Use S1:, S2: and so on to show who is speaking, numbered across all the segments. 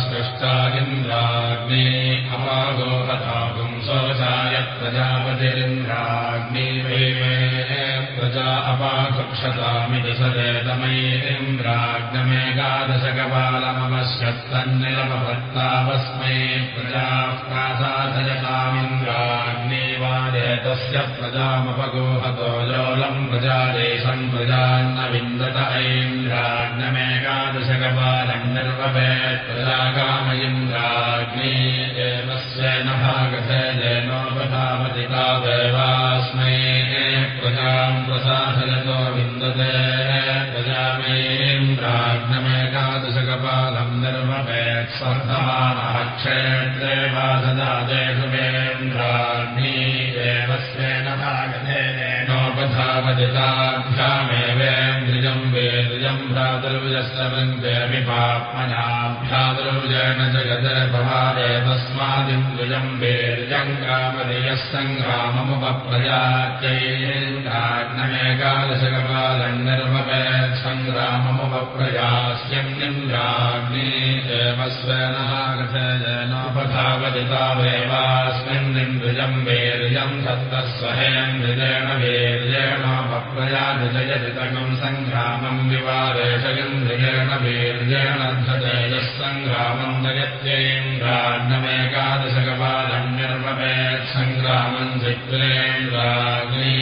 S1: स्पृष्टा इन्द्राग्ने अपागोहतागुं स्ववसाय प्रजापतिरिन्द्राग्ने वै प्रजा अपाकक्षतामिति सदेतमयेन्द्राग्नमेकादशकपालमवश्यत्तन्निलमभक्तावस्मै प्रजाः प्रासादयतामिन्द्राग्ने वादेतस्य प्रजामपगोहतो लोलम् प्रजादेशम् प्रजान्न विन्दत ऐन्द्राग्नमेकादशकपालम् निर्वपेत् प्रजाकामयिन्द्राग्ने जगदर्भवादे वेद्रियम् ग्रामदियः सङ्ग्राममुपप्रजात्यैन्द्राग्नमेकादशकपालम् निर्वपेत् सङ्ग्राममुपप्रजास्यन्निन्द्राग्नि एव स्वेनः गतेनोपधावदितावेवास्मिन्निन्द्रियम् वेर्यम् दत्तः स्वहेन्द्रियेण वेर्येणोपप्रजाधिजयजितकम् सङ्ग्रामम् विवादेशगिन्द्रियेण वेर्येण ध्वजयः सङ्ग्रामम् दयत्येन्द्राग्नमेकादशकपालम् निर्वपेत् सङ्ग्रामम् चित्रेन्द्राग्नि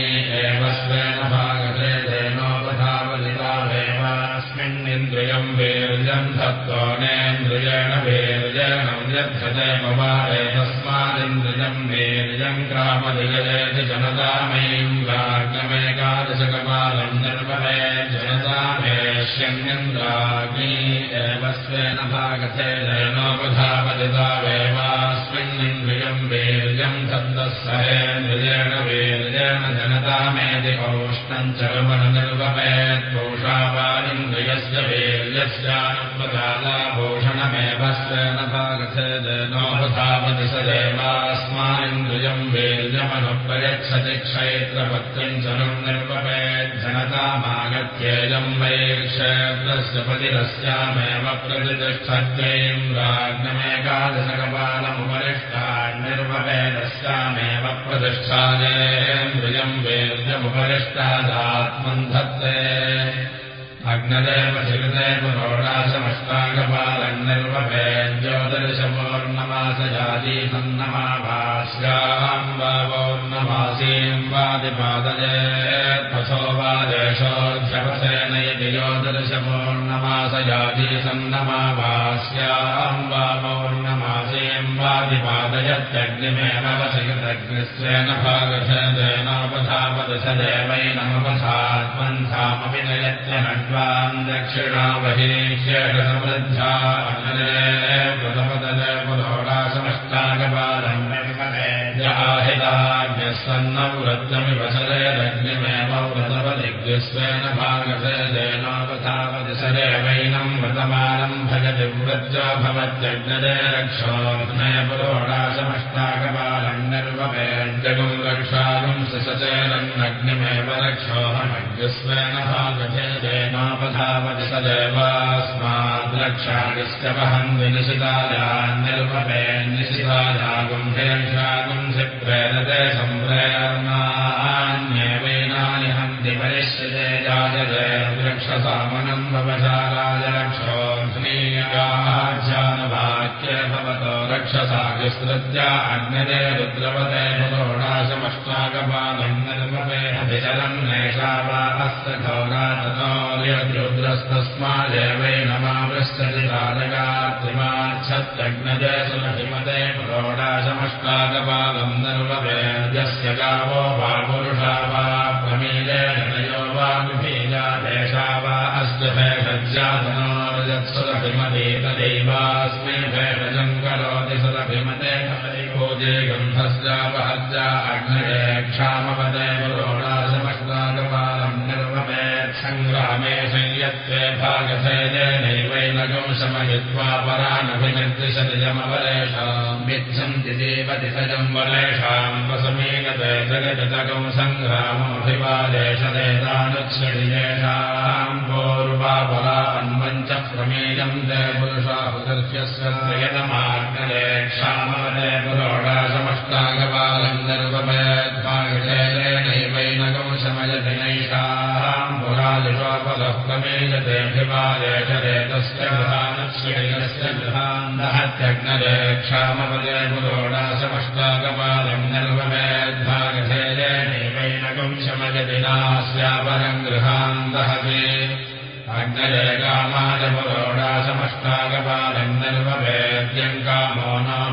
S1: एव स्वेन भागते तेनोपधावदितावेवास्मिन्निन्द्रियम् वेर्यम् धत्तोनेन्द्रियेण वेर्येणम् यद्धते पवारे तस्मादिन्द्रियम् वेर्यम् ग्रामदिगजेति जनतामैन्द्राग्नमेकादशकपालम् निर्वपे जनतामेष्यन्निन्द्राग्नि एव स्वेन भागते तेनोपधावदितावेवास्मिन्निन्द्रियम् वेर्यम् धत्तः सहेन्द्रियेण वेर्येण जनतामेति पौष्णम् चर्मनिर्वपेत् पोषावानिन्द्रियस्य वीर्यस्यानुपदालाभूषणमेव स्वेन भागथे नोपधावति स देवास्मानिन्द्रियम् क्षेत्रपत्यम् चलम् निर्वपेत् जनतामागत्येयम् वैर्क्षेत्रस्य पतिरस्यामेव प्रतिष्ठत्यैन्द्राग्नमेकादशकपालमुपरिष्टान् निर्वपेदस्यामेव प्रतिष्ठायेन्द्रियम् वीर्यमुपरिष्टादात्मन् धत्ते अग्नदेव शिवदेव रोडाशमष्टाकपालम् निर्वपे ज्योतिर्षपूर्णमासजाती सन्नमाभास्याम् वा पौर्णमासीम् वादिपादयत्यग्निमेव वसिकृतग्निस्वेन भागधेनोपधापदश देवैनमुपधात्मन्धामपि नयत्यनड्वान् दक्षिणावहीष्येषसमृद्ध्या प्रथमतले पुरोडासमष्टाकपालम् आहिताज्ञः सन्न वृत्तमिवसरेदग्निमेव व्रतपदिग्स्वेन भागसेनोपधावदिशदेवैनम् व्रतमानम् भजति वृत्या भवत्यग्नदे रक्षोऽग्नय पुरोडासमष्टाकपालम् निर्वपेज्जगुम् रक्षागुम् सचेरन्नग्निमेव रक्षोऽहमज्ञस्वेन भागधेदेनोपधावति स देवास्माद् रक्षादिश्चवहम् विनिशितायान् निर्वपे निशितायागुम् हेषागुम् प्रेरते सम्प्रेरणान्येवैनानि रक्षोऽग्नीयाज्यानवाक्ये भवतो रक्षसा विस्तृत्या अग्निरे रुद्रवते पुरोडाशमष्टाकपालम् निर्मपे अभिचलम् नैषा वा अस्य घौरातनोर्यद्रुद्रस्तस्मादेवैनमावृष्टचितारगात्रिमाच्छत्यग्नजे सुलभिमते पुरोडाशमष्टाकपालम् निर्ववेद्यस्य गावो वा पुरुषा सङ्ग्राममभिवादेशदेतानुच्छति येषाम् पूर्वापरा अन्वञ्च प्रमेयम् ते पुरुष पुरुषाहुदर्श्यस्वयतमाग्नले क्षामवदे पुरोडासमष्टागपालम् निर्वमेद्भागशैलेनैवैनगं शमयति नैषाम् पुरादिशोपदः प्रमेयतेऽभिमादेशरेतस्य गृहानश्रीलस्य क्षामवदे पुरोडासमष्टागपालम् निर्वमेद्भागशैलेनैवैनगं शमयति नास्यापरम् गृहान्दहते अग्नरे कामादपुरोडासमष्टागपालम् निर्ववेद्यम् कामो नोपनमेदग्निमेव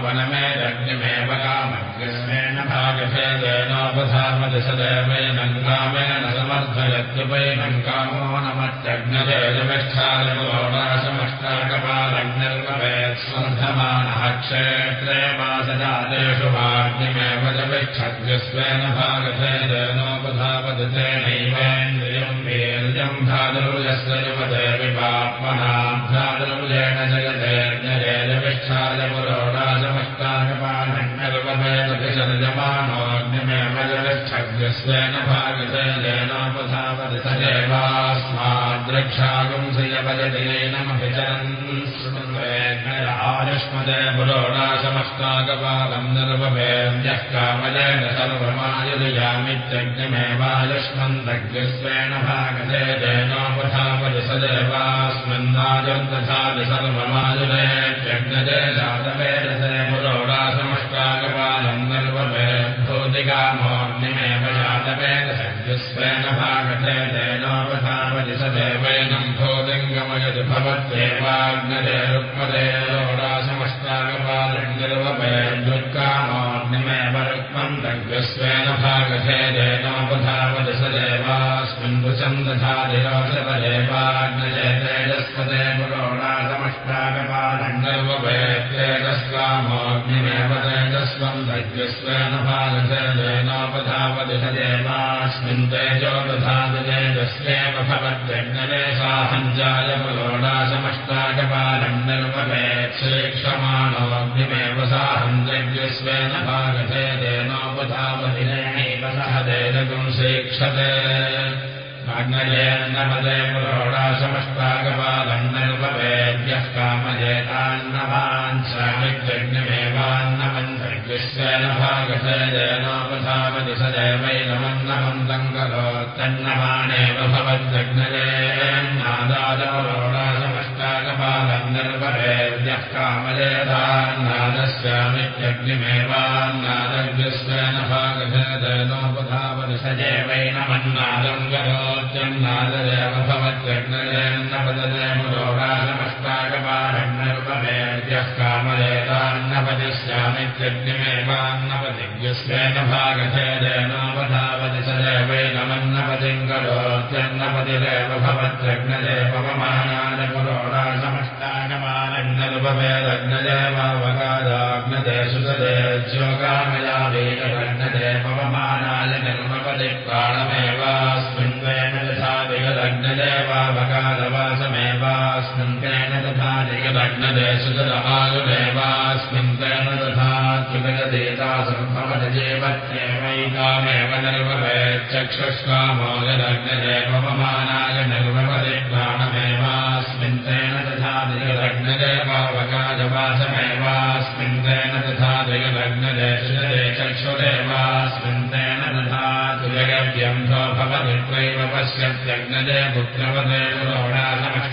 S1: भागभेदेनोपधामति सदैवैनम् कामेन समर्थयत्युपैनम् कामो नमत्यग्नजयजमिष्ठालपुरोडासमष्टागपालम् निर्ववेत् स्वर्धमानः क्षेत्रे वासजातेषु वाग्निमेव भागभेदेनोपधावति तेनैवेन्द्रियम् वीर्यम् भादुर्यस्य युवदेविपात्मनाभ्यादृजेन पुरोडासमष्टागपालम् निर्वभेद्यः कामजेन सर्वमायुर्यामित्यग्निमेवायुष्मन्दग्स्वेन भागधे जेनोपधावति स देवास्मिन्नाजुर्दधाति सर्वमायुरेत्यग्नजे भुजम् दधादिरोषदेवाग्नजे तेजस्पदे पुरोडासमष्टागपालम् निर्वभेद्तेजस्वामोऽग्निमेव तेजस्वम् दग्स्वेन भागधे जेनोपधावति स देवास्मिन् तेजो दधाति तेजस्वेव भवत्यग्नजे साहञ्जाय पुरोडासमष्टागपालम् निर्वभेत् श्रीक्षमाणोऽग्निमेव साहञ्जज्ञस्वेन भागधे तेनोपधावति नैव सह देदगुं श्रीक्षते अग्नजेन्नपदे पुरोडासमष्टागपालम् निर्ववेद्यः कामजेतान्नवाञ्छामित्यग्निमेवान्नमन्त्रग्स्वेन भागधे जेनोपधावति स देवैनमन्नमन्तम् करोत्तन्नमानेव भवत्यग्नजेन्नादादपुरोडासमष्टागपालम् निर्ववेद्यः कामजेतान्नादस्यामित्यग्निमेवान्नादग्स्वेन भागधे जेनोपधावति स देवैनमन्नादम् करोत्यन्नाददेव भवत्यग्नजेन्नपददे पुरोडासमष्टागपालम् निर्ववेद्यः कामजेतान्नपदिश्यामित्यग्निमेवान्नपदिज्ञस्वेन भागधे जेनोपधावति स देवैनमन्नपदिम् करोत्यन्नपदिदेव भवत्यग्नजे पवमानाय पुरोडासमष्टागपालम् निर्ववेदग्नजेवावगादाग्नजे सुसदेज्योगामया वेदग्नजे पवमानाय निर्मपदि प्राणमेवास्मिन् तथा दिगदग्नदे सुतदमायुमेवास्मिन् तेन तथा जीवत्येवैकामेव निर्ववेच्चक्षुष्कामो यदग्नजे पवमानाय निर्वपदि प्राणमेवास्मिन् तेन तथा दिगदग्नदेवावगादवासमेवास्मिन् तेन तथा दिगदग्नदे सुजदे चक्षुरेवास्मिन् तेन तथा जगव्यन्धो भवति त्वैव पश्यत्यग्नजे पुत्रवदे पुरोडासमष्टागपालम्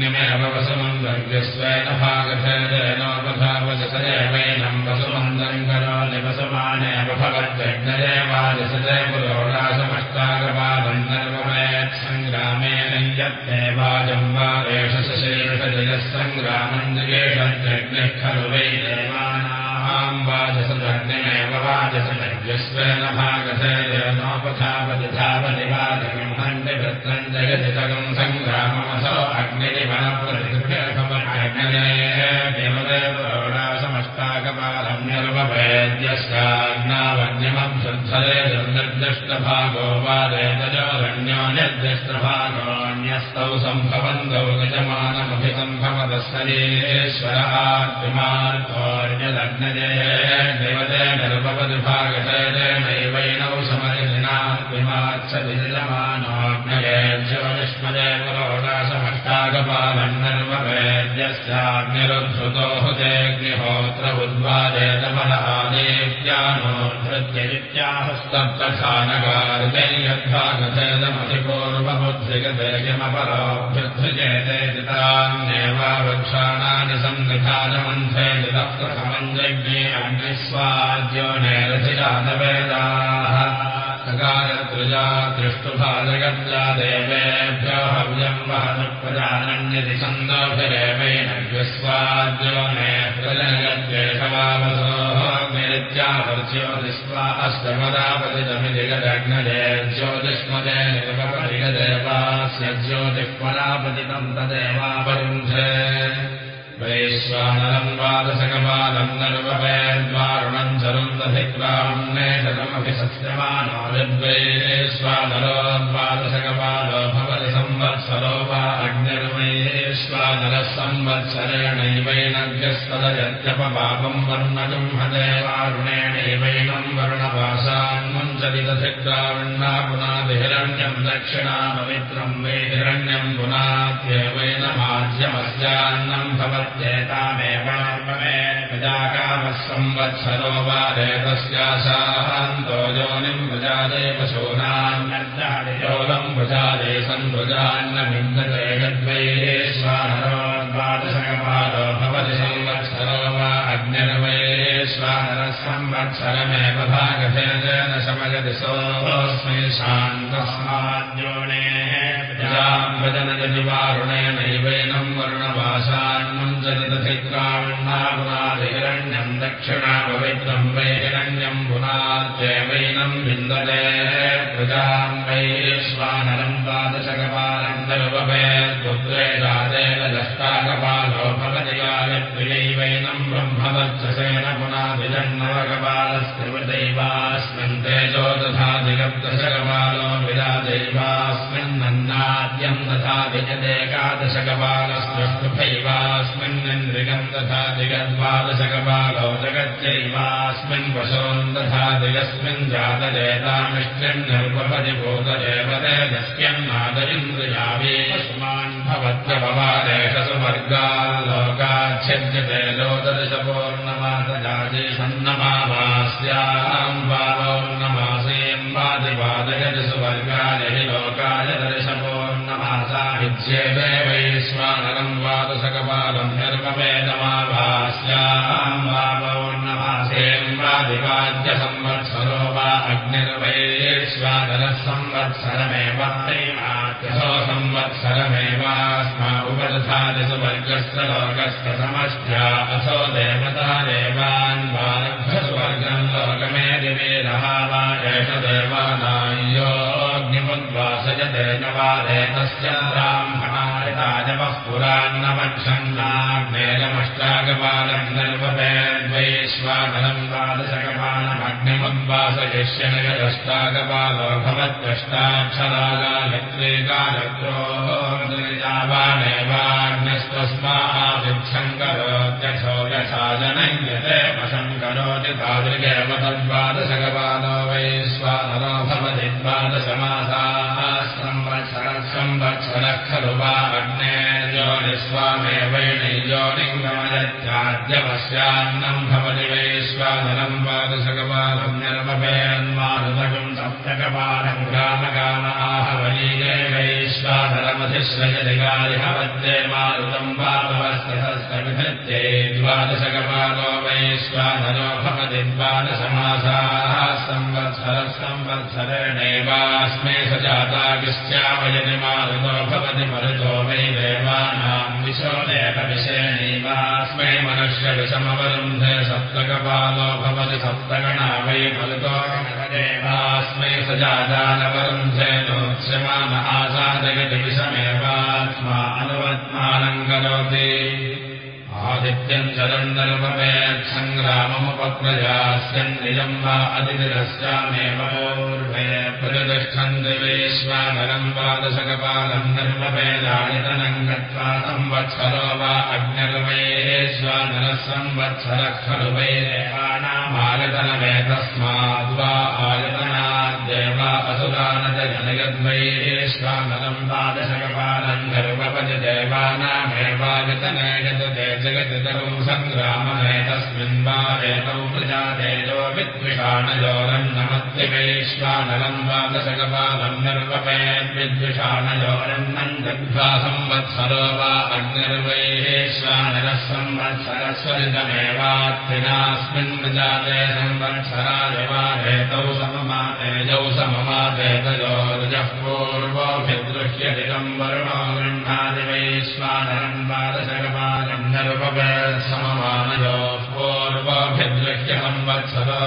S1: स्यामित्यग्निमेव वसुमन्दर्गस्वेन भागधे देनोपधावति यद्भागधेदमधिपूर्वबुद्धिगतेयमपरोऽभ्युद्धृजेते जितान्येवावृक्षाणानि सन्निधानमन्थे जितप्रथमञ्जज्ञे अग्निस्वाद्यो नैरथिजातवेदाः सकारतृजा दृष्टुभाजगत्या देवेभ्यो ने प्रजनगद्वेषवावसोः दिस्वा अष्टपदापतितमिदिगदग्नजे ज्योतिष्मदे निर्मपरिगदेवास्य ज्योतिष्मदापतितम् तदेवापरुन्धे वैश्वानरम् द्वादशकपालम् नर्ववेद्वारुणम् चरुन्दधिक्राम्नेशतमपि सत्यमानो यद्वैश्वानरो द्वादशकपालो भवति संवत्सरो वा अग्निर्वैश्वानरः संवत्सरेणैवैनव्यस्तदयत्यपपापम् वर्णजम् हदेवारुणेणैवैनम् वर्णपाशान्मम् चरितधिक्रावण्णा पुनादिहिरण्यम् दक्षिणापवित्रम् वै हिरण्यम् पुनात्येवैनमाध्यमस्यान्नम् भवत्येतामेव प्रजाकामः संवत्सरो वा रेतस्याशान्तो योनिम् भुजादे पशूनान्योलम् भुजादे सन्भुजान्नमिन्दते गद्वैरेश्वानरो द्वादशकपालो भवति संवत्सरो वा अग्निर्वैरेश्वानरः संवत्सरमेव भागभेदेन शमयति सोऽस्मै शान्तस्माद्योनेः प्रजाम् भजनजनिवारुणेनैवैनम् वर्णवासान्मम् चलितधिक्रावण्णापुनादिहिरण्यम् दक्षिणापवित्रम् वै हिरण्यम् पुनात्येवैनम् विन्दते प्रजाम् वैश्वानरम् द्वादशकपालम् दर्वभेत्पुत्रे राजेन दष्टाकपालो भवति गायत्र्यैवैनम् ब्रह्मवर्चसेन तथा दिगदेकादशकपालस्पृष्टुभैवास्मिन्निन्द्रिकम् तथा दिगद्वादशकपालो जगत्यैवास्मिन् तथा दिगस्मिन् जातजेतामिष्ट्यम् निर्वपति भूतदेवते यस्यन्नादरिन्द्रियावेस्मान् भवत्यपवादेशसु वर्गाल्लोकाच्छिद्यते लोदर्शपूर्णमातजाजे सन्नमावास्याम् वावौर्णमासेयम् विद्येते वैश्वानरम् द्वादशकपालम् निर्मवेदमाभास्याम् वावौर्णमासेयम् वादिवाद्यसंवत्सरो वा अग्निर्वैश्वानरः संवत्सरमेव तैमात्यसो संवत्सरमेवास्मा उपदधादिसु वर्गस्य लोकस्य समष्ट्या असो देवता देवान् वारभ्यसु वर्गम् लोकमे दिवे रहा वा देवानायोऽग्निमुद्वासयते न वा रेतस्य ब्राह्मणायताजवः पुरान्नमक्षन्नाग्नेयमष्टाकपालम् निर्वपेद्वैश्वानरम् द्वादशकपालमग्निमुद्वासयिष्य नगदष्टाकपालो भवत्यष्टाक्षरागायत्रे गायत्रोजावानेवाग्निस्तस्मादिच्छम् करोत्यथो यथाजनय्यते वशम् करोति तादृगेव तद्वादशकपालो वैश्वानरो भवति द्वादशमासाः संवत्सरः वा अग्नेर्योनिस्वामेवैणयोनिङ्गमयत्याद्यवस्यान्नम् भवति आहवनीये वैश्वानरमधिश्रयदिगारिहवद्ये मारुतम् वापवस्तहस्तविधत्ये द्वादशकपालो द्वादशमासाः संवत्सरः संवत्सरेणैवास्मे स जातागिश्चावयति मारुतो भवति मरुतो वै देवानाम् विशो देवविषेणैव देवास्मै मनुष्यविषमवरुन्धे सप्तकपालो भवति सप्तगणा वै फलितो देवास्मै सजादानवरुन्धे नोत्स्यमान आसादयति विषमेवात्मा अनुवत्मानम् करोति आदित्यम् चरन्दर्वपेत्सङ्ग्राममुपप्रजास्यम् निजम् वा अतिथिरस्यामेव पूर्वे प्रतिष्ठन्ति वेश्वानरम् द्वादशकपालम् निर्वपेदानितनम् गत्वा संवत्सरो वा अग्निर्वैश्वानरः संवत्सरः खलु वै देवानामायतनमेतस्माद्वा आयतनाद्देवा असुरानजनयद्वैश्वानरम् द्वादशकपालम् निर्वपति देवानामेवायतने यत् तेज जगतितरौ सङ्ग्राममेतस्मिन् वा एतौ प्रजातेजो विद्विषाणयोरन्नमत्यवैश्वानलम् वा दशकपालम् निर्वपेद्विद्विषाणयोरन्नम् दग्ध्वा संवत्सरो वा अग्निर्वैश्वानरः संवत्सरस्वरितमेवात्रिनास्मिन् प्रजाते संवत्सराय वा एतौ सममातेजौ सममातेतयोर्जः पूर्वोऽभिदृश्यदिदम् वरुणो गृह्णादि वैश्वानरम् वा दशकपालम् संवत्सरो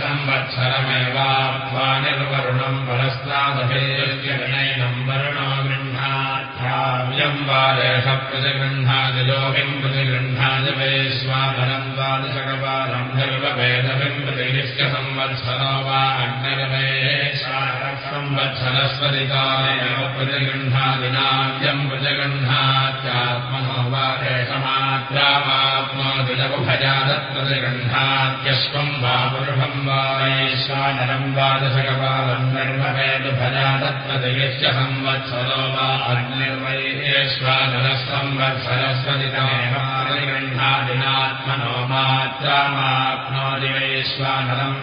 S1: संवत्सरमेवाप्त्वा निर्वरुणम् परस्तादभिदृश्य विनयनम् वरुणो गृह्णाध्याव्यम् वादेश प्रतिगृह्णादिलोभिम् प्रतिगृह्णादि वैश्वानरम् द्वादशकपालम् निर्वभेदभिम् प्रतिदृश्य संवत्सरो वा अग्निर्वैशानरः संवत्सरस्वरिकालेव प्रतिगृह्णादिनाद्यम् प्रतिगृह्णात्यात्मनो वा एषमात्रामात्मोदिलकुभजादत्प्रतिगृह्णात्यश्वम् वा पुरुषम् वा वैश्वानरम् द्वादशकपालम् निर्वभेदुभजादत्प्रतिगृह्य संवत्सरो वा अग्निर्वैश्वानरः संवत्सरस्वदितमेव प्रतिगृह्णादिनात्मनो मात्रामाप्नोति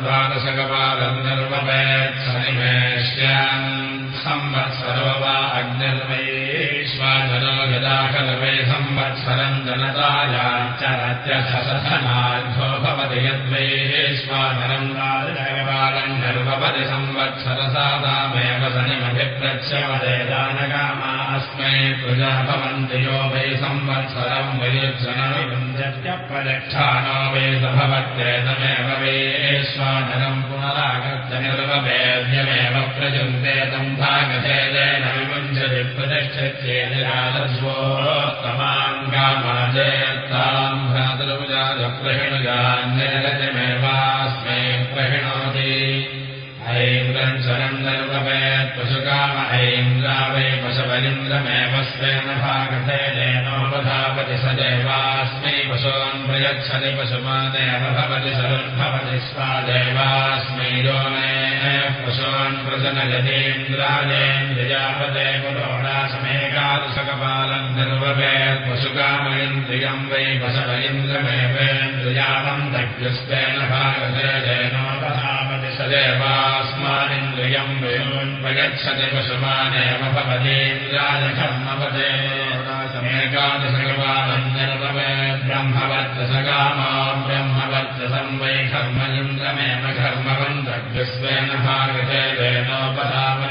S1: द्वादशकपालम् निर्वभेत्सनिमेष्यान् संवत्सरो वा संवत्सरम् जनतायाचरत्यसधनार्घो भवति यद्वैश्वानरम् राजपालम् निर्भवति संवत्सरसादामेव सनिमभिप्रच्यवदे दानकामा अस्मै यो वै संवत्सरम् वयुज्जनविन्दत्यप्रदक्षाणो वै स भवत्येतमेव वैश्वानरम् पुनरागत्य तम् भागधेदेन विमुञ्चति राजस्वोत्तमाङ्गामाजयत्ताम् भ्रातृजाजप्रहिणुजान्यरजमेवास्मै प्रहिणोति ऐन्द्रम् चरम् ऐन्द्रा वै पशवलिन्द्रमेव स्वेन भागधेदेनोपधापति स देवास्मै पशून् प्रयच्छति पशुमानेव भवति सरुद्भवति स्वा देवास्मै योने पशून् प्रजनयतीन्द्राजेन्द्रियापदे पुरोडासमेकादशकपालम् निर्वपेत् पशुकामयन्द्रियम् वै पशवलिन्द्रमेवेन्द्रियावम् दग्युस्तेन भागधेदेनोपधापति स देवास्मानिन्द्रियम् प्रयच्छति पशुमानेव भवतीन्द्राजकर्मपदे समेकादशकपालम् निर्वपे ब्रह्मवर्चसकामा ब्रह्मवर्चसम् वै भागधेदेनोपधापति स देवास्मिन्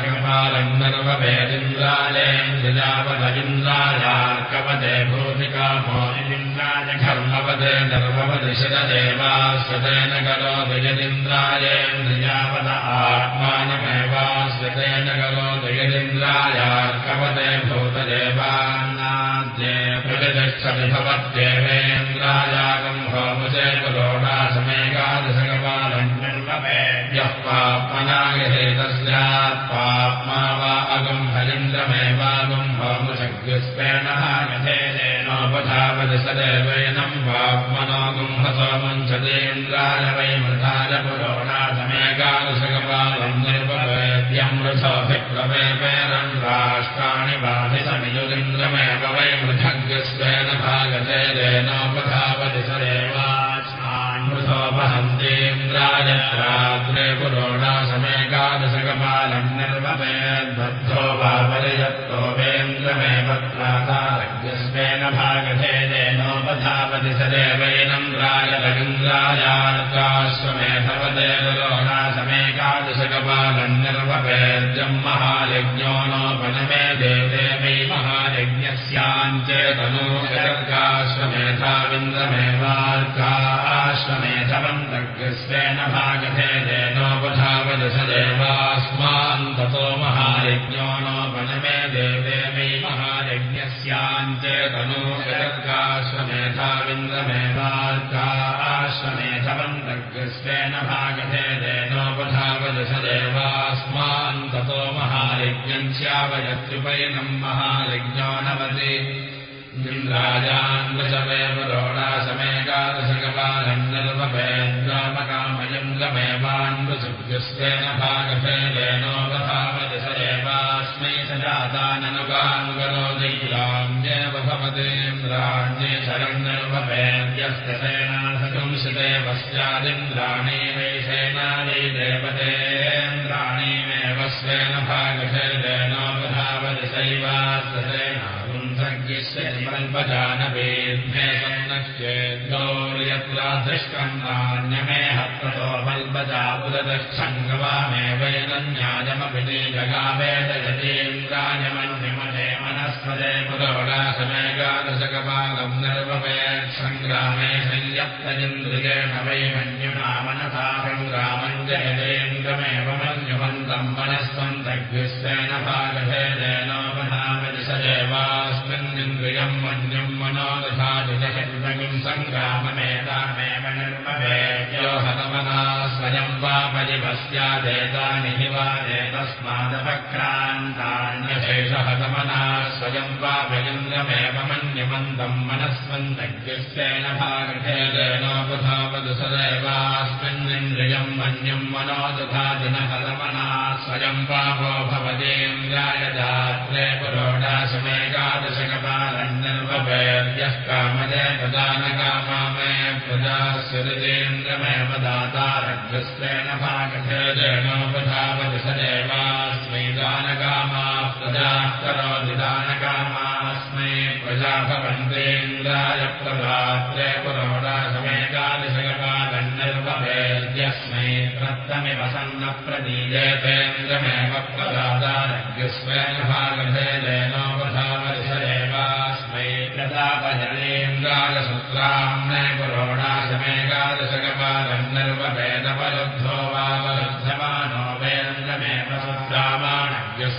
S1: निर्वपेदिन्द्राजेन्द्रियावदविन्द्रायार्कवदे भूतिकामोदिन्द्राजकर्मवदे निर्वपदि शतदेवास्वतेन करोति यदिन्द्राजेन्द्रियावद आत्मानमेवास्वतेन करोति यदिन्द्रायार्कवदे भूतदेवान्नाद्ये प्रतिष्ठति भवत्येवेन्द्रायागम् होमुचे पुरोडासमेकादशकपालम् निर्वपेद्यः पाप्मनागहेतस्यात् पाप्मा वा होमुषग्युस्तेन यथेनोपधावति सदैवैनम् पाप्मनोगुम् हसोमुञ्चतेन्द्राय वै मृधाय पुरोडासमेकादशकपालम् निर्वपेद्यम् मृथोऽभिप्लवेपेरम् राष्ट्राणि बाधिसमियुरिन्द्रमेव वै मृथग्स्वेन भागते देनोपधावति स देवास्मान् मृथो जात्रे पुरोणासमेकादशकपालम् प्रातारज्ञस्मेन भागधेदेनोपधापति सदेवैनम् राजरवीन्द्रायाश्वमेधवदे पुरोणासमेकादशकपालम् निर्वपेद्यम् महायज्ञो नोपनमे देवे वै महायज्ञस्याञ्चेतनूकर्गाश्वमेधाविन्द्रमेवार्काश्वमेधवन्तज्ञस्वेन भागधे देनोपधावदश देवास्मान्ततो महायज्ञो नोपनमे देवे वै महायज्ञस्याञ्चेतनूकर्गाश्वमेधाविन्द्रमेवार्काश्वमेधवन्तज्ञस्वेन भागधे देनोपधावदश देवास्मान्ततो महायज्ञम् स्यावयत्युपैनम् महायज्ञानवति। इन्द्राजान्वशमेव रोडासमेकादशकपालम् निर्वपेन्द्रामकामयम् गमेवान्वसुभ्यस्तेन भागभेदेनोपधावति स एवास्मै शरण्यर्वपेद्यस्य सेनासकंसिदेव स्यादिन्द्राणी वै सेनायै देवतेन्द्राणीमेव स्वेन भागभेदेनोपधावति सैवास्य सेनापुंसज्ञस्यल्पजानवेद्मे सन्नश्चेद्गौर्यत्राधृष्टम् नान्यमे हत्ततो बल्बजाबुदच्छङ्गवामेवैनन्यायमपि ते जगावेदयतीन्द्रायमन्यमने निर्वपेत्सङ्ग्रामे संयप्तजिन्द्रियेण वै मन्युना मनसा सङ्ग्रामम् जयतेन्द्रमेव मन्युमन्तम् मनस्वन्तज्ञस्वेन भागभेदेनोपधावति स देवास्मिन्निन्द्रियम् मन्युम् मनो दधातिम् सङ्ग्राममेतामेव निर्मवेद्यो हतमना स्वयम् वा परिवस्यादेतानि हि वा एतस्मादपक्रान्तान्यशेषहतमना स्वयम् वा भयन्द्रमेव मन्यमन्तम् मनस्वन्तज्ञस्येन भागभेदेनोपधावतु सदैवास्मिन्निन्द्रियम् मन्युम् मनो दधाति न हतमना स्वयम् पापो भवतीन्द्राय दात्रे निर्वपेद्यः कामदे प्रदानकामामे प्रजास्वरितेन्द्रमेव दातारग्रस्तेन भागभेदेनोपधावति स देवास्मै दानकामाः प्रजाः करोति दानकामास्मै प्रजा भवन्तेन्द्राय प्रदात्रे पुरोडाशमेकादशकपालम् निर्वपेद्यस्मै प्रत्तमिव सन्नप्रदीयतेन्द्रमेव प्रदातारग्रस्तेन भागभेदेनोपधावति स देवास्मै प्रदापजनेन्द्रायसूत्राम्ने वरुद्धमानो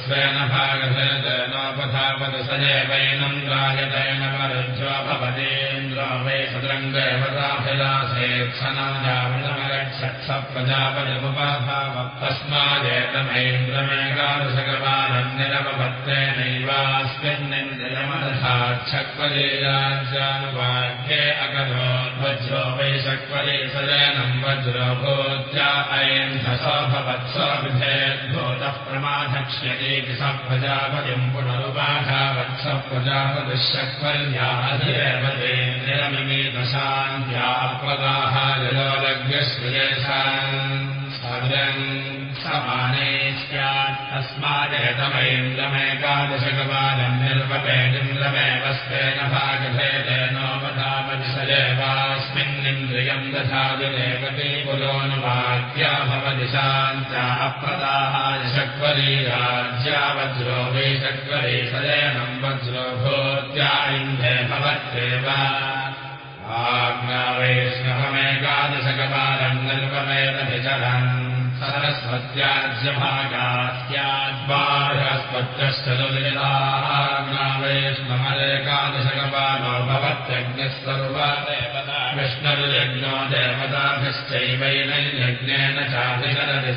S1: सुत्रामाणज्ञस्वेन भागभेदेनोपधावति स देवैनम् राजतेन वरुद्धो भवतेन्द्रो वै सदृङ्गेवताभिलासेत्सनाजामितमगच्छत्स प्रजापतिमुपाभाव तस्मादेतमैन्द्रमेकादशकपालम् निरमपत्रेणैवास्मिन्निन्द्रमदधाच्छक्वलीराज्यानुवाक्ये अकरोद्वज्रो वै शक्वली सजनम् वज्रो भूत्या ऐन्धसो भवत्सोऽभिभेद्भूतः प्रमाधक्ष्यतीति स प्रजापतिम् पुनरुपाधावत्स दशान्त्या प्रदाहायलोलग्यश्रियेषाम् सादरम् समाने स्यात् तस्मादेतमैन्द्रमेकादशकपालम् निर्वपेदिन्द्रमेव स्तेन भागभेदेनोपधावति स देवास्मिन्निन्द्रियम् दधाति देवते पुरोनुवाद्या शान्त्या अप्रदाहाय शक्वरी राज्या वज्रो वै शक्वरी सदेनम् वज्रो भूत्या इन्धे भवत्येव। आज्ञा वैष्णवमेकादशकपालम् निर्वपेदभिचरन् सरस्वत्याज्यभागास्त्याद्बारस्पत्यश्चलुलिलाज्ञा वैष्णवरेकादशकपालो भवत्यज्ञः विष्णुर्यज्ञो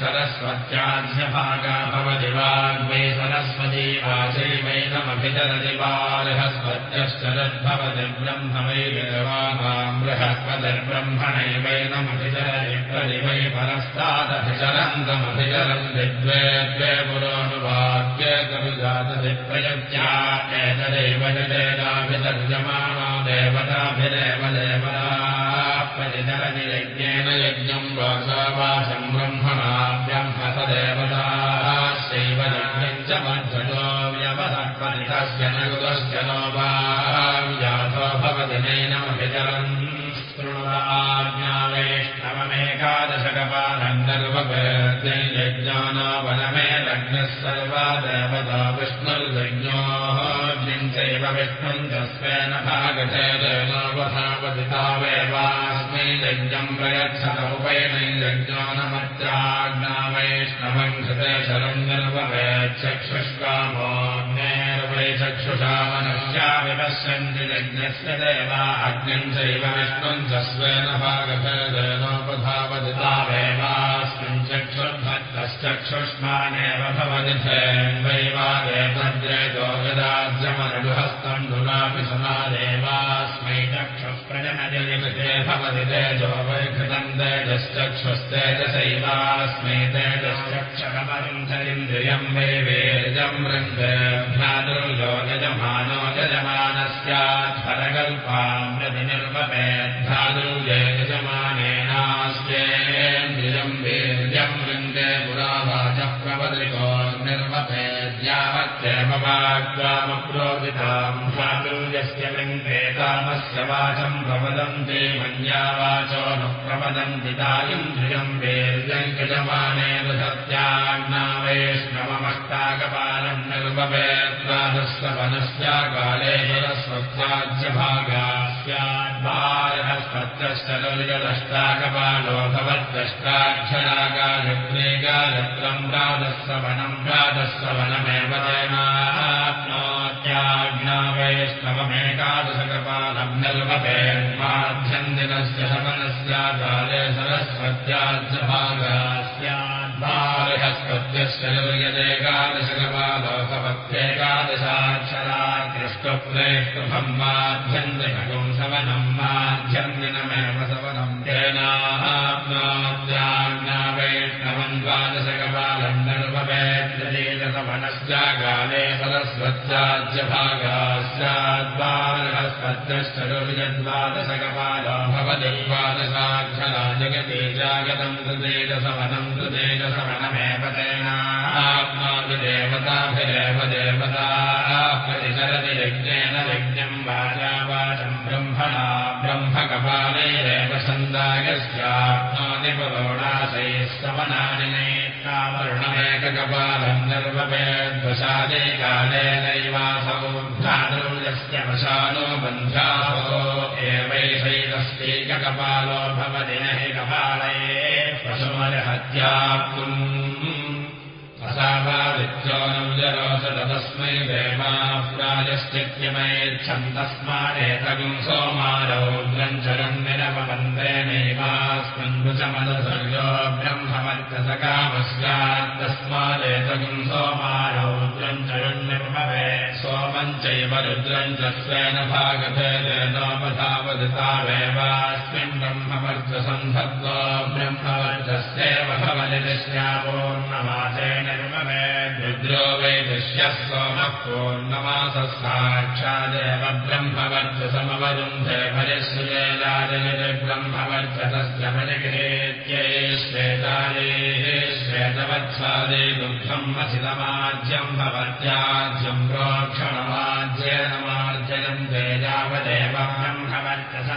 S1: सरस्वत्याज्यभागा भवति वाग्वै सरस्वती वाचैवैनमभिचरति बालहस्पत्यश्चरद्भवति ब्रह्म वै देवानाम् बृहस्पतिर्ब्रह्मणैवैनमभिचरति प्रतिवै परस्तादभिचरन्तमभिचरम् द्वे द्वे पुरोनुवाक्ये ैवजैकाभितमाना देवताभिदेव देवता पनितरनिलज्ञेन यज्ञं वासवाचं ब्रह्मणाभ्यं हत शैव यज्ञम् च मध्वजो मध्यतो न गृतश्च नो वा भवति नैनमभितरन् तृणुराज्ञावेष्टवमेकादशकपानन्द यज्ञानावनमे लग्नः सर्वा देवता विष्णुर्यज्ञोः चैव विष्णुम् तस्मेन भागधेनोपधापतितावेवास्मै यज्ञम् प्रयच्छत उपैनैर्यज्ञानमत्राज्ञा वैष्णवम् कृते शरम् निर्ववेच्छक्षुष्कामोऽग्नेर्वै चक्षुषा मनुष्या विपश्यन्ति यज्ञस्य देवा अग्निम् चैव विष्णुम् तस्मेन भागधेनोपधापतितावेवास्मिन् चक्षुर्भक्तश्चक्षुष्मानेव यदाज्यमनुहस्तम् धुनापि समादेवास्मै चक्षुः प्रजनजलिकृते भवति तेजो वैकृतम् तेजश्चक्षुस्तेजसैवास्मै तेजश्चक्षकमरुन्धरिन्द्रियम् वै वेजम् वृन्देभ्यादुर्यो यजमानो यजमानस्याध्वरकल्पाम् प्रतिनिर्वपेद्भ्यादुर्ये वृङ्गेतामस्य वाचम् प्रवदन्ति मन्या वाचो न प्रवदन्ति तायुन्द्रियम् वीर्यम् यजमानेव सत्याज्ञा वैष्णवमष्टाकपालम् निर्वपेद्वादस्वनस्याकाले सरस्वत्याज्यभागा स्याद्भारहस्पत्यश्च भवद्दष्टाक्षरागायत्रेगायत्रम् राजस्वनम् राजस्वनमेव तेनाप्नोत्याज्ञा वैष्णवमेकादशकपालम् निर्वपेन्माध्यन्दिनस्य शमनस्याकाले सरस्वत्याज्यभागा स्याद्भारहस्पत्यश्च ललियदेकादशकपालो भवत्येकादशाक्षरा कृष्णप्रेष्टुभम् माध्यन्दिनकम् सवनम् माध्यन्दिनमेव सवनम् तेनाप्नोत्याज्ञा वैष्णवम् द्वादशकपालम् निर्वपेत्रजेतसवनस्याकाले सरस्वत्याज्यभागा स्याद्वारहस्पत्यश्च ललियद्वादशकपालो भवति द्वादशाक्षरा जगति जागतम् कृतेजसवनम् कृतेजसवनमेव तेनाप्नोतिदेवताभिरेव देवता प्रतिचरति यज्ञेन यज्ञम् वाचा वाचम् ब्रह्मकपालैरेव सवनानि नेत्रावरुणमेककपालम् निर्वपेद्वशादे कालेनैवासौ भ्रातृयस्य वशानो बन्ध्यासो एवैषैतस्यैककपालो भवति न हि कपालये पशुमर्हत्याप्तुम् असावादित्योऽनुजरोषदस्मै देवाप्रायश्चित्यमैच्छम् तस्मादेतगुम् सोमारौद्रम् चरम् निरपमन्त्रेणैवास्मिन् भुजमदसर्यो ब्रह्मवर्गसकामस्यात् तस्मादेतगुम् सोमारौद्रम् चरम् निर्भवे सोमम् चैव रुद्रम् च स्वेन भागभेदेनोपधावदितावेवास्मिन् ब्रह्मवर्गसन्धत्वा ब्रह्मवर्गस्यैव भवनिश्यापूर्णमासे निर्ममे रुद्रो वै दृश्यः सोमः पूर्णमासः साक्षादेव ब्रह्मवर्चसमवरुन्धे ब्रह्मवर्चसस्य भजगृहेत्यै श्वेतायैः श्वेतवत्सादे दुग्धम् असितमाज्यम् भवत्याज्यम् प्रोक्षणमाज्येनमार्जयम्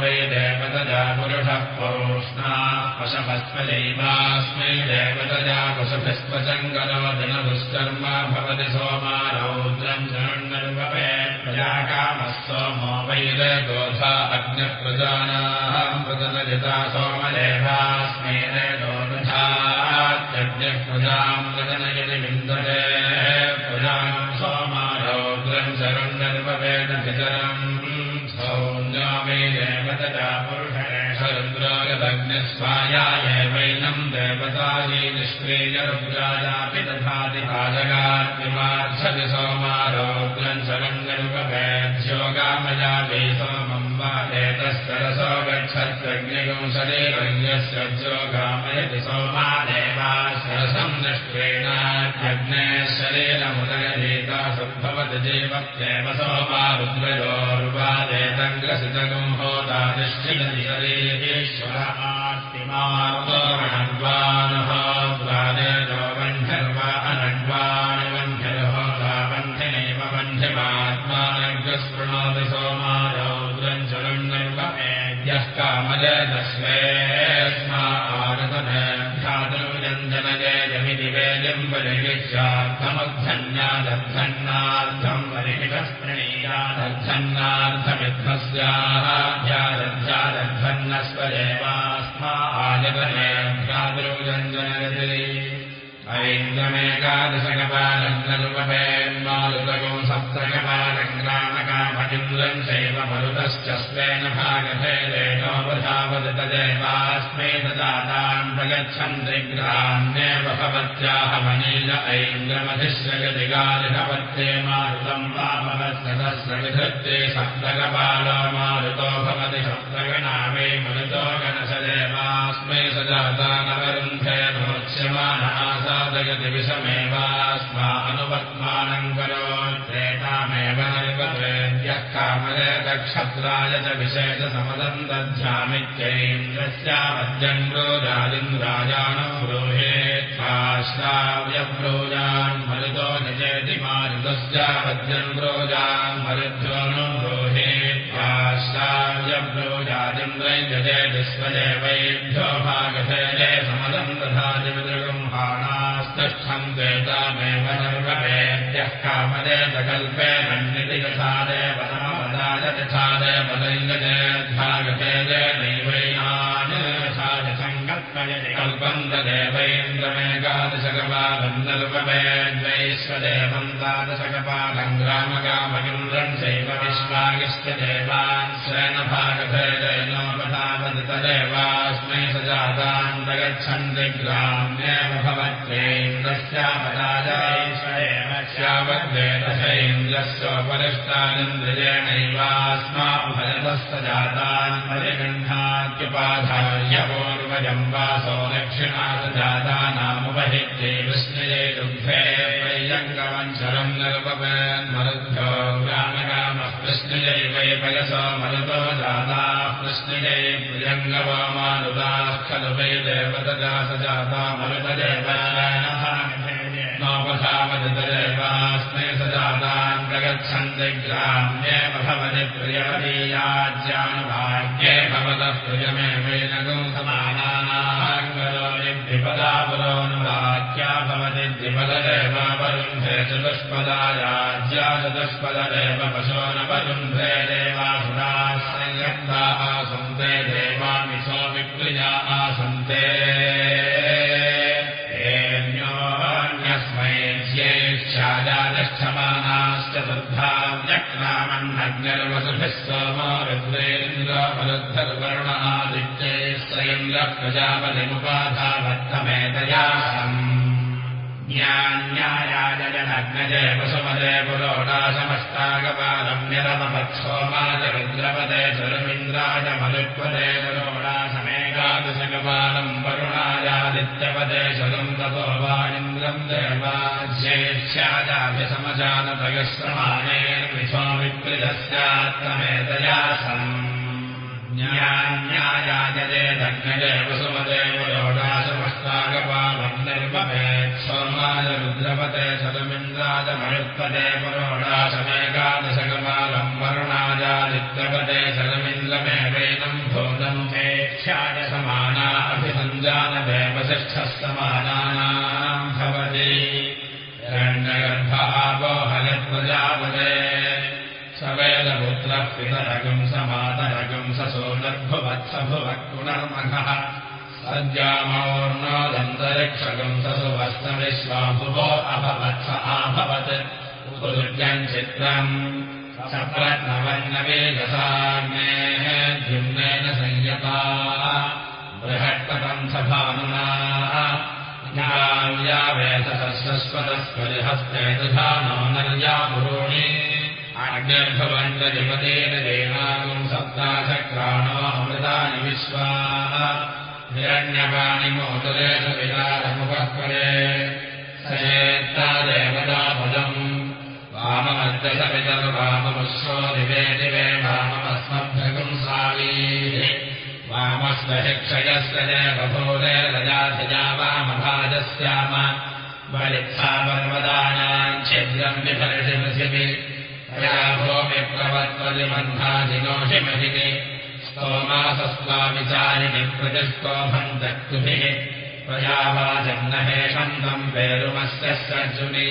S1: वै देवतजा पुरुषः पौष्णा पशभस्मजैवास्मै देवतजा पशुभिस्पचम् करोति न दुष्कर्मा भवति सोमा चरम् निर्वपे प्रजाकामः सोमो वैरगोधा अग्निप्रजानाम् प्रजनजिता सोमदेवास्मै रेगोदधात्यग्निः प्रजाम् पुरुषेशरुद्रागदग्निस्वायायैवैनम् देवतायै निष्क्रियरुद्रायापि तथाति भाजगात्मिमार्च्छति सोमारौद्रम् शरम् निर्ववेद्योगामया वै सोमम् वा एतस्तरसो सोमा देवा सरसम् निष्क्रेणात्यग्नेः शरीरमुदयधीता सुभवति जीवत्येव सोमारुद्रयोर्वादेतङ्ग्रसितगुं होतादिश्चिदधिशरीश्वरास्तिमार्गोणड्वानः द्वादेजो मरुतश्च स्वेन भागभेदेनोपधावद तदेवास्मै ददाताम् प्रगच्छन् भवत्याह मनील ऐन्द्रमधिश्रगतिगालिभवत्ये मारुतम् वामवत्सदस्रविधत्ते सप्तकपालो मारुतो भवति सप्तगणामे मरुतो नवरुन्धे नोच्यमानासादयति विषमेवास्मा अनुवर्त्मानम् करोत्रेतामेव कामले दक्षत्राय च दध्यामित्यैन्द्रस्यावद्यम् ब्रोजादिन्द्राजानो ब्रूहे त्वाश्राव्यब्रोजान् मरुतो निजेति मारुतस्यावद्यम् ब्रोजान् मरुद्भ्यो नो ब्रूहे स्वदेवैभ्यो भागशैले समदम् दधातिविदृगम्हाणास्तष्ठम् देतामेव निर्ववेद्यः कामदेतकल्पे मन्नितिगसादे तदेवैन्द्रमेकादशकपालम् निर्ववेद्वैश्वदेवम् द्वादशकपालम् ग्रामकामगिन्द्रम् चैव विश्वागिश्च देवान् स्वेन भागभेदेनोपधावति तदेवास्मै सजातान् प्रगच्छन्ति ग्राम्येव भवत्यैन्द्रस्यापदाजयैन्द्रस्योपरिष्टानिन्द्रियेणैवास्मा भरतस्तजातान् परिगण्ठात्युपाधार्य दक्षिणा सजातानामुपहित्ये विष्णुये दुग्धे वैयङ्गवञ्चलम् निर्वपन्मरुभ्यो ग्रामकामः कृष्णजैवै पयसो मरुतो जाताः खलु वै देवतजा सजाता नोपधावदितदेवास्मै सजातान् प्रगच्छन्ति ग्राम्येव भवति प्रियवतीयाज्यानुभाग्ये भवतः प्रियमेवैनगुम् समानानाङ्गरोनिद्विपदा पुरोनुवाक्या भवति द्विपददेवावरुन्धे चतुष्पदायाज्या चतुष्पददेव पशो न वरुन्धे देवासुराः संयक्ता आसन्ते देवामिशो विक्रिया आसन्ते न्योन्यस्मै ज्येष्ठाजातिष्ठमानाश्च वृद्धाव्यक्रामन्नग्निर्वसुभिः सोमो रुद्रेन्द्रमरुद्धर्वर्णादित्ये स्वयन्द्रः प्रजापतिमुपाधावत्तमेतया ज्ञान्यायाजनग्नजे वसुमदे पुरोडाशमष्टागपालम् निरमपत्सोमाज रुद्रपदे चरुमिन्द्राय मरुत्पदे पुरोडाशमेकादशकपालम् वरुणायादित्यपदे शरुम् ततो वाणिन्द्रम् देवाज्येष्याजाभिसमजानतयश्रमाणेर्विशो विकृतस्यात्तमेतया सम् न्यायाजाजले दग्नजे वसुमदे पुरोडाशमष्टागपालम् निर्वपेत् सोमाय रुद्रपते शतमिन्द्राज मरुत्पदे पुरोडाशमेकादशकपालम् वरुणाजादित्यपदे शतमिन्द्रमेवैनम् भूतम् चेक्ष्याय समाना अभिसञ्जानदेवशिष्ठः समानानाम् भवति. हिरण्यगर्भापोहयत्प्रजापदे सवेदपुत्रः पितरकम् समातरकम् ससोदर्भुवत्सभुवः पुनर्मघः सज्जामोर्णोदन्तरिक्षकम् ससुवस्तविश्वाभुवो अभवत्स आभवत् उपदुर्गम् चित्रम् सप्रत्नवन्नवेदसाग्नेः द्युम्नेन संयता बृहत्पतन्थभानुना ज्ञाव्यावेदसस्वतस्परिहस्ते दधानो नर्या पुरोणि आज्ञर्भवण्डजपतेन देवागुम् सप्ताचक्राणो अमृतानि विश्वा। हिरण्यपाणिमोदरेषु विरारमुपः परे सचेत्ता देवतापदम् वाममर्दशपितर्वाममुश्रो दिवे दिवे वाममस्मभ्यगुंसावी वामस्य क्षयस्य च बभूरे रजाधिजा वामभाजस्याम। बलित्सा पर्वदानाम् छिद्रम् पृथिवि तया भूमि प्रवत्वलिमन्धाधिनोषिमहिनि स्तोमासस्त्वाविचारिणि प्रतिस्तोभम् दक्तुभिः प्रजावाजन्नहेषन्तम् पेरुमस्य सर्जुनि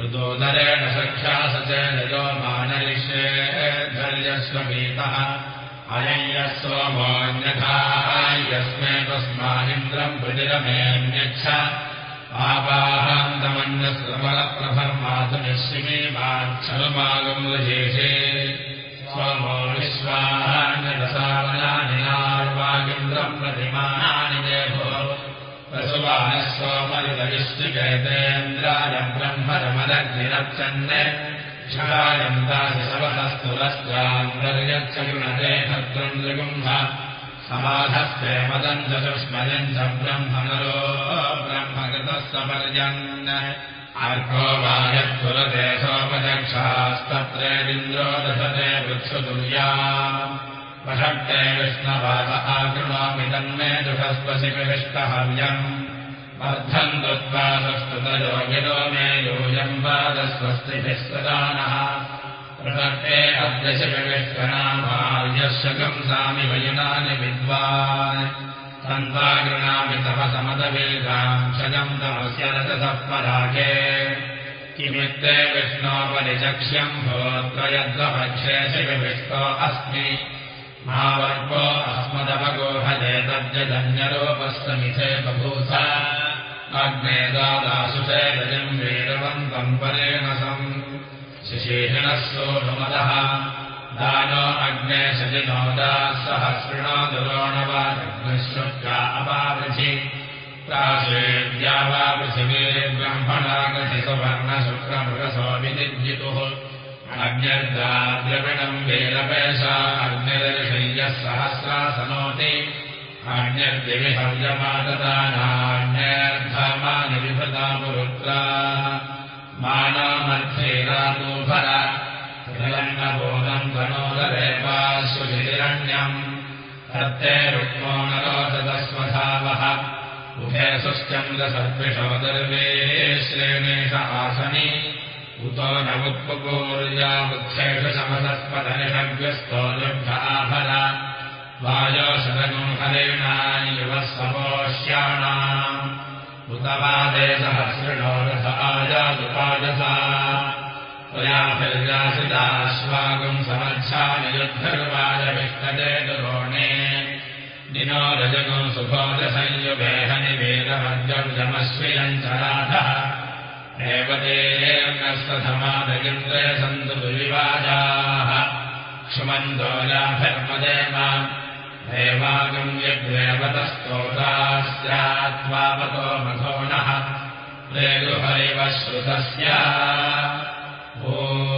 S1: ऋतोदरेण सख्या स च नयो मानरिष्येर्धर्यस्वगीतः अयम् यः सोमोऽन्यथा यस्मै तस्मादिन्द्रम् प्रतिरमेऽन्यच्छ माच्छलमागम् लजेशे सोमो विश्वान्यरसावनानिनार्वागिन्द्रम् प्रतिमानानि देभो रसुवानः सोमरितविष्टिकेतेन्द्राय ब्रह्मरमदग्निरप्सन् क्षायम् दासि सवतस्तुलश्चान्तर्यच्छ गृणते भद्रम् नृगुम्भ समाधस्ते मदम् च सुष्मयम् च ब्रह्मनरो ब्रह्मकृतस्वपर्यन् अर्को वायत्पुरते सोपदक्षास्तत्रेदिन्द्रो दशते वृक्षतुल्या वषट्टे विष्णवाद आकृणोमि तन्मे दुषस्वशिविष्टहव्यम् वर्धम् दत्त्वा सस्तुतयोगिनो मे योऽयम् वादस्वस्तिभिः सदानः प्रदत्ते अद्यशिविष्टनामार्यशकम् सामि वयुनानि विद्वान् तन्त्वा गृणामि तव समदवेगाम् क्षयम् तमस्य रजसः परागे किमित्ते विष्णोपरिचक्ष्यम् भोत्वयद्वपक्षे शिविष्टो अस्मि। महावर्गो अस्मदवगोहजे तद्यधन्यरोपस्तमिथे बभूथ अग्ने दादासु च रजम् वेदवन्तम् परेण सम् शिशेषणः सोऽनुमदः दानो अग्ने सजिनो दासहस्रिणो दुरोणवाग्निश्रुत्या अपावृथि प्राशेद्या वा पृथिवीर्ब्रह्मणागति सुवर्णशुक्रमृगसो विनिर्जितुः। अग्निर्दाद्रविणम् वेलपेशा अग्निर्षय्यः सहस्रासनोति अन्यद्दिविहव्यमाददानान्यर्धमानि विभृता पुरुत्रा। मानामर्थेरातोभर हिरण्यबोधम् धनोदरेवाश्वशिरण्यम् तत्ते रुक्मो नरोदस्वधावः उभे सुश्चन्द्रसद्विषोदर्वे श्रेणेष आसनि। उतो न उत्पपूर्यामुच्छेषु समसस्पदनिषव्यस्तो लुब्धाभर वायोशतगुम् हरेणायुवः सपोष्याणाम् उत वादे सहस्रिणो रथ आजादुपादसा त्वयाभिर्यासिताश्वागुम् समच्छानि युद्धर्वाजविष्टते दुरोणे। दिनो रजगुम् सुभोजसंयुगेहनि वेदमद्यजमश्रियम् च राधः देवतेऽन्नस्तथमादगिन्द्रे सन्तु दुविवाजाः। क्षुमन्दोलाभिर्मदेम देवागम् यद्देवतस्तोतास्यात्वावतो मघोणः प्रेगुहरिव श्रुतस्य ॐ